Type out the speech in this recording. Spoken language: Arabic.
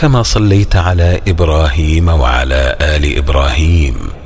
كما صليت على إبراهيم وعلى آل إبراهيم.